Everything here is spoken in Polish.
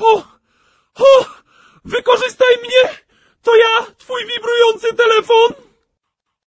O! O! Wykorzystaj mnie! To ja, twój wibrujący telefon!